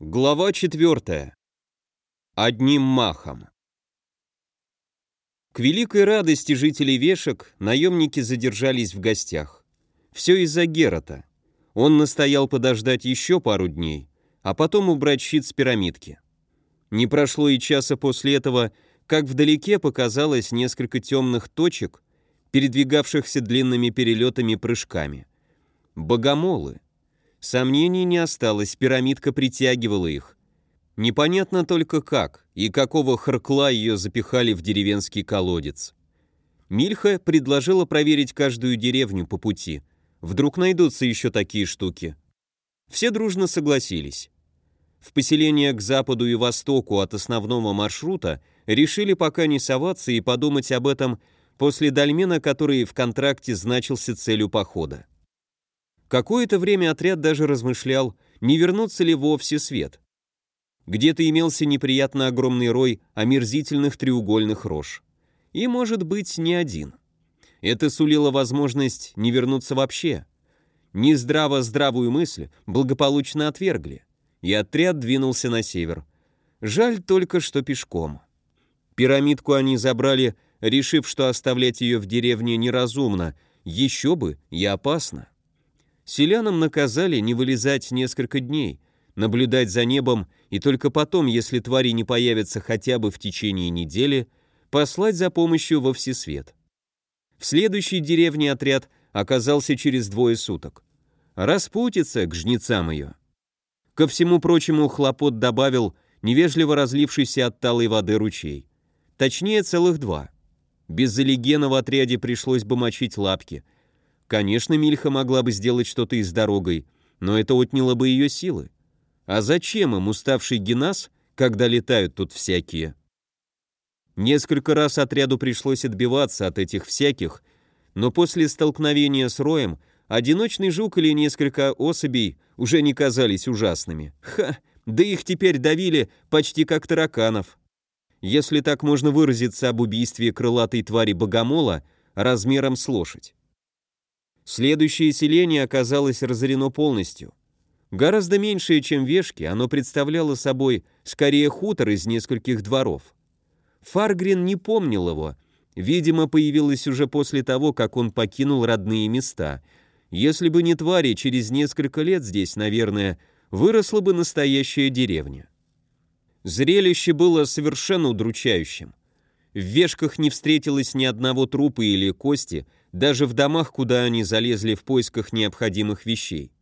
Глава 4. Одним махом. К великой радости жителей Вешек наемники задержались в гостях. Все из-за Герата. Он настоял подождать еще пару дней, а потом убрать щит с пирамидки. Не прошло и часа после этого, как вдалеке показалось несколько темных точек, передвигавшихся длинными перелетами прыжками. Богомолы — Сомнений не осталось, пирамидка притягивала их. Непонятно только как и какого харкла ее запихали в деревенский колодец. Мильха предложила проверить каждую деревню по пути. Вдруг найдутся еще такие штуки. Все дружно согласились. В поселение к западу и востоку от основного маршрута решили пока не соваться и подумать об этом после дольмена, который в контракте значился целью похода. Какое-то время отряд даже размышлял, не вернуться ли вовсе свет. Где-то имелся неприятно огромный рой омерзительных треугольных рож. И, может быть, не один. Это сулило возможность не вернуться вообще. Нездраво здравую мысль благополучно отвергли, и отряд двинулся на север. Жаль только, что пешком. Пирамидку они забрали, решив, что оставлять ее в деревне неразумно, еще бы и опасно. Селянам наказали не вылезать несколько дней, наблюдать за небом и только потом, если твари не появятся хотя бы в течение недели, послать за помощью во всесвет. В следующей деревне отряд оказался через двое суток. Распутится к жнецам ее. Ко всему прочему хлопот добавил невежливо разлившийся от талой воды ручей. Точнее, целых два. Без залегена в отряде пришлось бы мочить лапки – Конечно, Мильха могла бы сделать что-то и с дорогой, но это отняло бы ее силы. А зачем им уставший генас, когда летают тут всякие? Несколько раз отряду пришлось отбиваться от этих всяких, но после столкновения с роем одиночный жук или несколько особей уже не казались ужасными. Ха, да их теперь давили почти как тараканов. Если так можно выразиться об убийстве крылатой твари богомола размером с лошадь. Следующее селение оказалось разорено полностью. Гораздо меньшее, чем Вешки, оно представляло собой скорее хутор из нескольких дворов. Фаргрин не помнил его, видимо, появилось уже после того, как он покинул родные места. Если бы не твари, через несколько лет здесь, наверное, выросла бы настоящая деревня. Зрелище было совершенно удручающим. В Вешках не встретилось ни одного трупа или кости – даже в домах, куда они залезли в поисках необходимых вещей.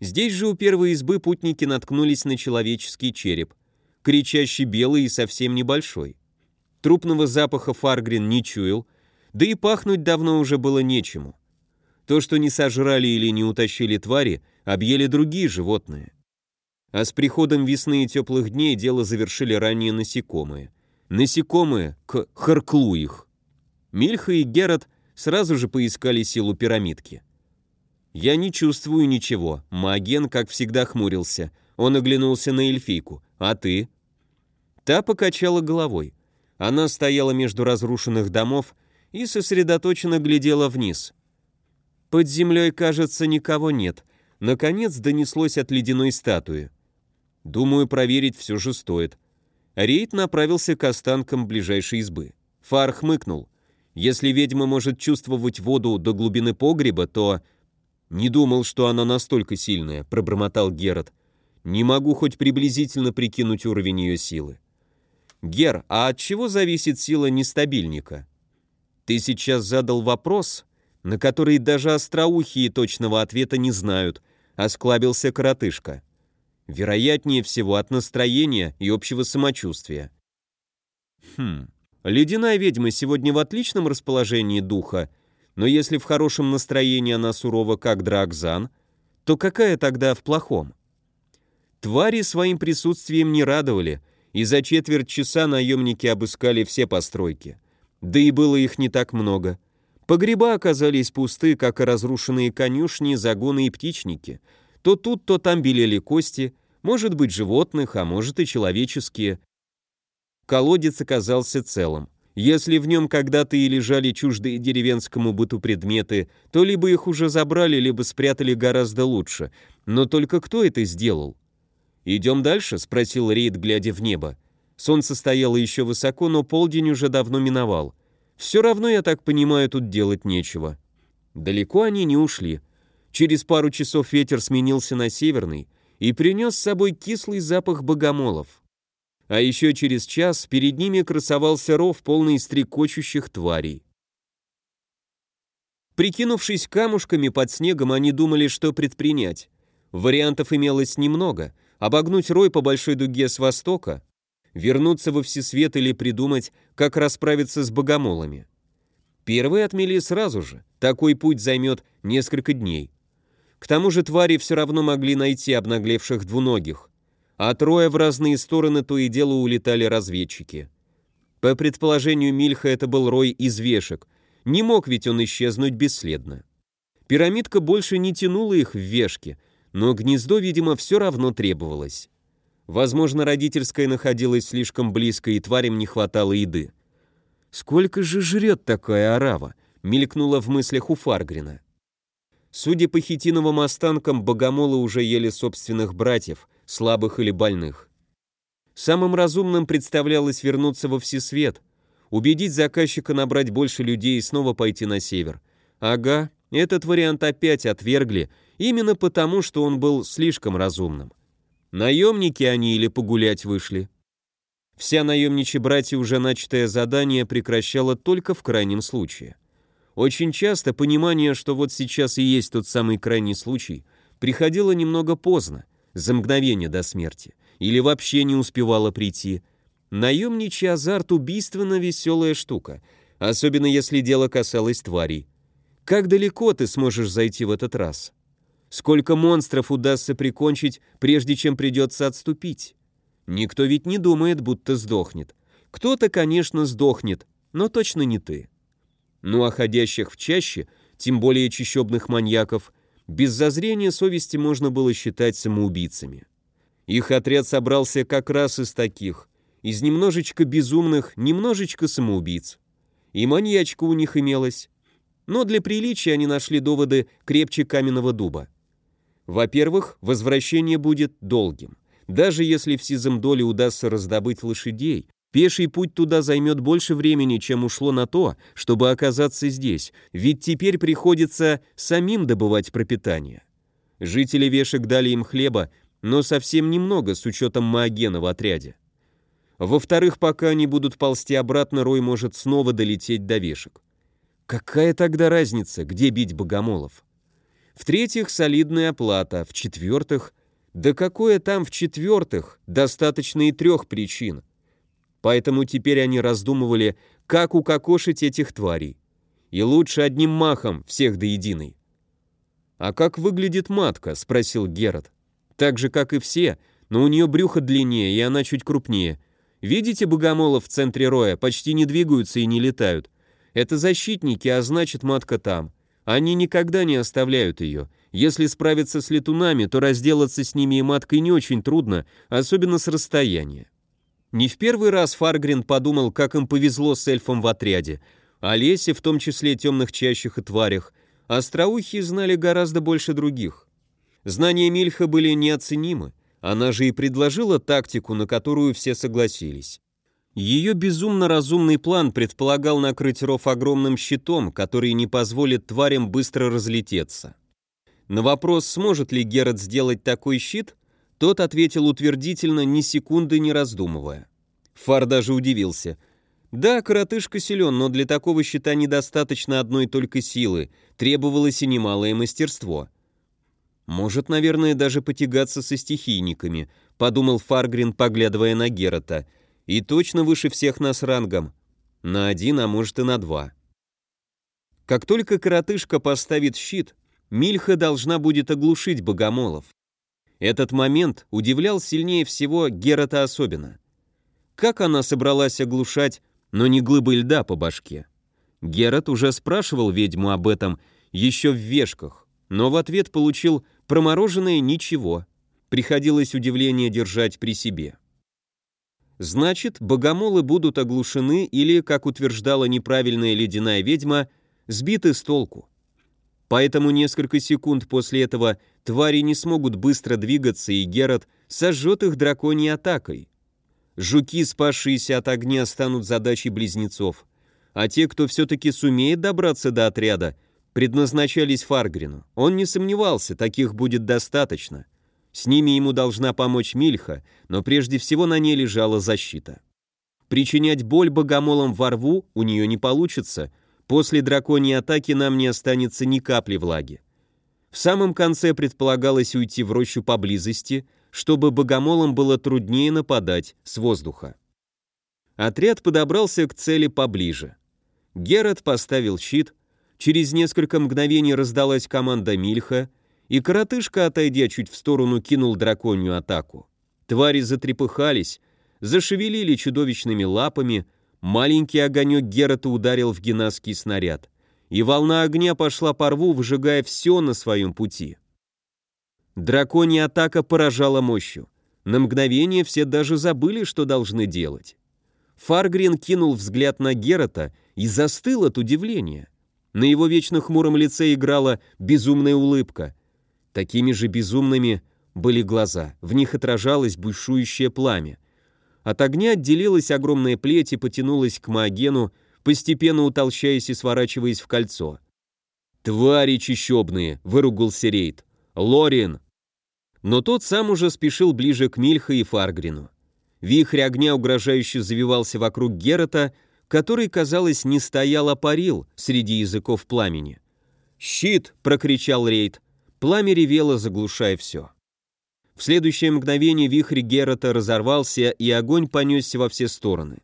Здесь же у первой избы путники наткнулись на человеческий череп, кричащий белый и совсем небольшой. Трупного запаха Фаргрин не чуял, да и пахнуть давно уже было нечему. То, что не сожрали или не утащили твари, объели другие животные. А с приходом весны и теплых дней дело завершили ранее насекомые. Насекомые к харклу их. Мильха и Герат сразу же поискали силу пирамидки. «Я не чувствую ничего», — Маген, как всегда, хмурился. Он оглянулся на эльфийку. «А ты?» Та покачала головой. Она стояла между разрушенных домов и сосредоточенно глядела вниз. «Под землей, кажется, никого нет», — наконец донеслось от ледяной статуи. «Думаю, проверить все же стоит». Рейд направился к останкам ближайшей избы. Фар хмыкнул — если ведьма может чувствовать воду до глубины погреба, то... Не думал, что она настолько сильная, пробормотал Герат. Не могу хоть приблизительно прикинуть уровень ее силы. Гер, а от чего зависит сила нестабильника? Ты сейчас задал вопрос, на который даже остроухие точного ответа не знают, осклабился коротышка. Вероятнее всего от настроения и общего самочувствия. Хм, Ледяная ведьма сегодня в отличном расположении духа, но если в хорошем настроении она сурова, как Дракзан, то какая тогда в плохом? Твари своим присутствием не радовали, и за четверть часа наемники обыскали все постройки. Да и было их не так много. Погреба оказались пусты, как и разрушенные конюшни, загоны и птичники. То тут, то там белели кости, может быть животных, а может и человеческие. Колодец оказался целым. Если в нем когда-то и лежали чуждые деревенскому быту предметы, то либо их уже забрали, либо спрятали гораздо лучше. Но только кто это сделал? «Идем дальше?» — спросил Рейд, глядя в небо. Солнце стояло еще высоко, но полдень уже давно миновал. Все равно, я так понимаю, тут делать нечего. Далеко они не ушли. Через пару часов ветер сменился на северный и принес с собой кислый запах богомолов. А еще через час перед ними красовался ров, полный стрекочущих тварей. Прикинувшись камушками под снегом, они думали, что предпринять. Вариантов имелось немного. Обогнуть рой по большой дуге с востока, вернуться во всесвет или придумать, как расправиться с богомолами. Первые отмели сразу же, такой путь займет несколько дней. К тому же твари все равно могли найти обнаглевших двуногих, а трое в разные стороны то и дело улетали разведчики. По предположению Мильха это был рой из вешек, не мог ведь он исчезнуть бесследно. Пирамидка больше не тянула их в вешки, но гнездо, видимо, все равно требовалось. Возможно, родительское находилось слишком близко, и тварям не хватало еды. «Сколько же жрет такая арава?» — мелькнула в мыслях у Фаргрина. Судя по хитиновым останкам, богомолы уже ели собственных братьев, слабых или больных. Самым разумным представлялось вернуться во всесвет, убедить заказчика набрать больше людей и снова пойти на север. Ага, этот вариант опять отвергли, именно потому, что он был слишком разумным. Наемники они или погулять вышли? Вся наемничьи братья уже начатое задание прекращало только в крайнем случае. Очень часто понимание, что вот сейчас и есть тот самый крайний случай, приходило немного поздно, за мгновение до смерти, или вообще не успевало прийти. Наемничий азарт убийственно веселая штука, особенно если дело касалось тварей. Как далеко ты сможешь зайти в этот раз? Сколько монстров удастся прикончить, прежде чем придется отступить? Никто ведь не думает, будто сдохнет. Кто-то, конечно, сдохнет, но точно не ты. Ну а ходящих в чаще, тем более чищебных маньяков, без зазрения совести можно было считать самоубийцами. Их отряд собрался как раз из таких, из немножечко безумных, немножечко самоубийц. И маньячка у них имелась. Но для приличия они нашли доводы крепче каменного дуба. Во-первых, возвращение будет долгим. Даже если в Сиземдоле удастся раздобыть лошадей, пеший путь туда займет больше времени, чем ушло на то, чтобы оказаться здесь, ведь теперь приходится самим добывать пропитание. Жители Вешек дали им хлеба, но совсем немного с учетом Маогена в отряде. Во-вторых, пока они будут ползти обратно, Рой может снова долететь до Вешек. Какая тогда разница, где бить богомолов? В-третьих, солидная оплата. В-четвертых, да какое там в-четвертых, достаточно и трех причин. Поэтому теперь они раздумывали, как укокошить этих тварей. И лучше одним махом, всех до единой. «А как выглядит матка?» — спросил Герат. «Так же, как и все, но у нее брюхо длиннее, и она чуть крупнее. Видите богомолов в центре роя? Почти не двигаются и не летают. Это защитники, а значит, матка там. Они никогда не оставляют ее. Если справиться с летунами, то разделаться с ними и маткой не очень трудно, особенно с расстояния. Не в первый раз Фаргрин подумал, как им повезло с эльфом в отряде. О лесе, в том числе темных чащих и тварях, остроухие знали гораздо больше других. Знания Мильха были неоценимы. Она же и предложила тактику, на которую все согласились. Ее безумно разумный план предполагал накрыть ров огромным щитом, который не позволит тварям быстро разлететься. На вопрос, сможет ли Герат сделать такой щит, тот ответил утвердительно, ни секунды не раздумывая. Фар даже удивился. Да, коротышка силен, но для такого щита недостаточно одной только силы, требовалось и немалое мастерство. Может, наверное, даже потягаться со стихийниками, подумал Фаргрин, поглядывая на Герата — и точно выше всех нас рангом. На один, а может и на два. Как только коротышка поставит щит, Мильха должна будет оглушить богомолов. Этот момент удивлял сильнее всего Герата особенно. Как она собралась оглушать, но не глыбы льда по башке? Герат уже спрашивал ведьму об этом еще в вешках, но в ответ получил промороженное ничего. Приходилось удивление держать при себе. Значит, богомолы будут оглушены или, как утверждала неправильная ледяная ведьма, сбиты с толку. Поэтому несколько секунд после этого твари не смогут быстро двигаться, и Герат сожжет их драконьей атакой. Жуки, спасшиеся от огня, станут задачей близнецов, а те, кто все-таки сумеет добраться до отряда, предназначались Фаргрину. Он не сомневался, таких будет достаточно. С ними ему должна помочь Мильха, но прежде всего на ней лежала защита. Причинять боль богомолам во рву у нее не получится, после драконьей атаки нам не останется ни капли влаги. В самом конце предполагалось уйти в рощу поблизости, чтобы богомолам было труднее нападать с воздуха. Отряд подобрался к цели поближе. Герат поставил щит, через несколько мгновений раздалась команда Мильха, и коротышка, отойдя чуть в сторону, кинул драконью атаку. Твари затрепыхались, зашевелили чудовищными лапами, маленький огонек Герата ударил в генасский снаряд и волна огня пошла по рву, выжигая все на своем пути. Драконья атака поражала мощью. На мгновение все даже забыли, что должны делать. Фаргрин кинул взгляд на Герата и застыл от удивления. На его вечно хмуром лице играла безумная улыбка. Такими же безумными были глаза, в них отражалось бушующее пламя. От огня отделилась огромная плеть и потянулась к Маогену, постепенно утолщаясь и сворачиваясь в кольцо. «Твари чищебные!» — выругался Рейд. «Лорин!» Но тот сам уже спешил ближе к Мильха и Фаргрину. Вихрь огня угрожающе завивался вокруг Герата, который, казалось, не стоял, а парил среди языков пламени. «Щит!» — прокричал Рейд. Пламя ревело, заглушая все. В следующее мгновение вихрь Герата разорвался, и огонь понесся во все стороны.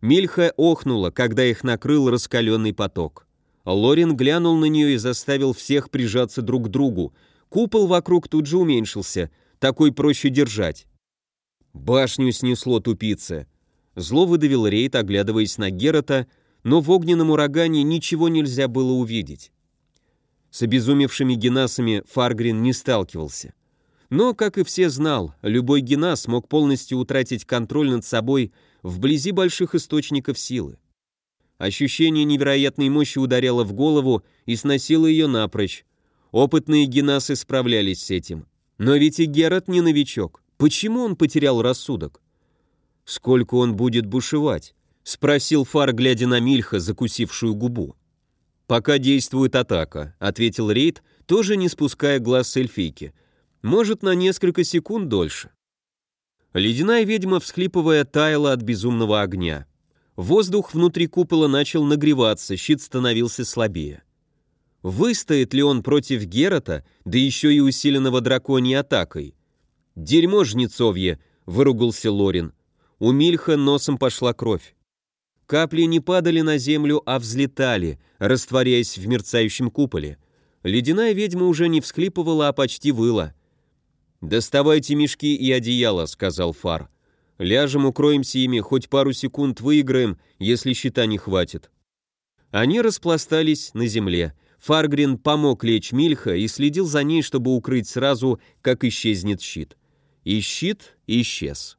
Мильха охнула, когда их накрыл раскаленный поток. Лорин глянул на нее и заставил всех прижаться друг к другу. Купол вокруг тут же уменьшился, такой проще держать. Башню снесло тупица. Зло выдавил рейд, оглядываясь на Герата, но в огненном урагане ничего нельзя было увидеть. С обезумевшими генасами Фаргрин не сталкивался. Но, как и все знал, любой генас мог полностью утратить контроль над собой вблизи больших источников силы. Ощущение невероятной мощи ударяло в голову и сносило ее напрочь. Опытные генасы справлялись с этим. Но ведь и Герат не новичок. Почему он потерял рассудок? «Сколько он будет бушевать?» — спросил Фар, глядя на Мильха, закусившую губу. «Пока действует атака», — ответил Рейд, тоже не спуская глаз с эльфийки. «Может, на несколько секунд дольше». Ледяная ведьма, всхлипывая, таяла от безумного огня. Воздух внутри купола начал нагреваться, щит становился слабее. Выстоит ли он против Герата, да еще и усиленного драконьей атакой? «Дерьмо жнецовье!» — выругался Лорин. У Мильха носом пошла кровь. Капли не падали на землю, а взлетали, растворяясь в мерцающем куполе. Ледяная ведьма уже не всхлипывала, а почти выла. «Доставайте мешки и одеяло», — сказал Фар. «Ляжем, укроемся ими, хоть пару секунд выиграем, если щита не хватит». Они распластались на земле. Фаргрин помог лечь Мильха и следил за ней, чтобы укрыть сразу, как исчезнет щит. И щит исчез.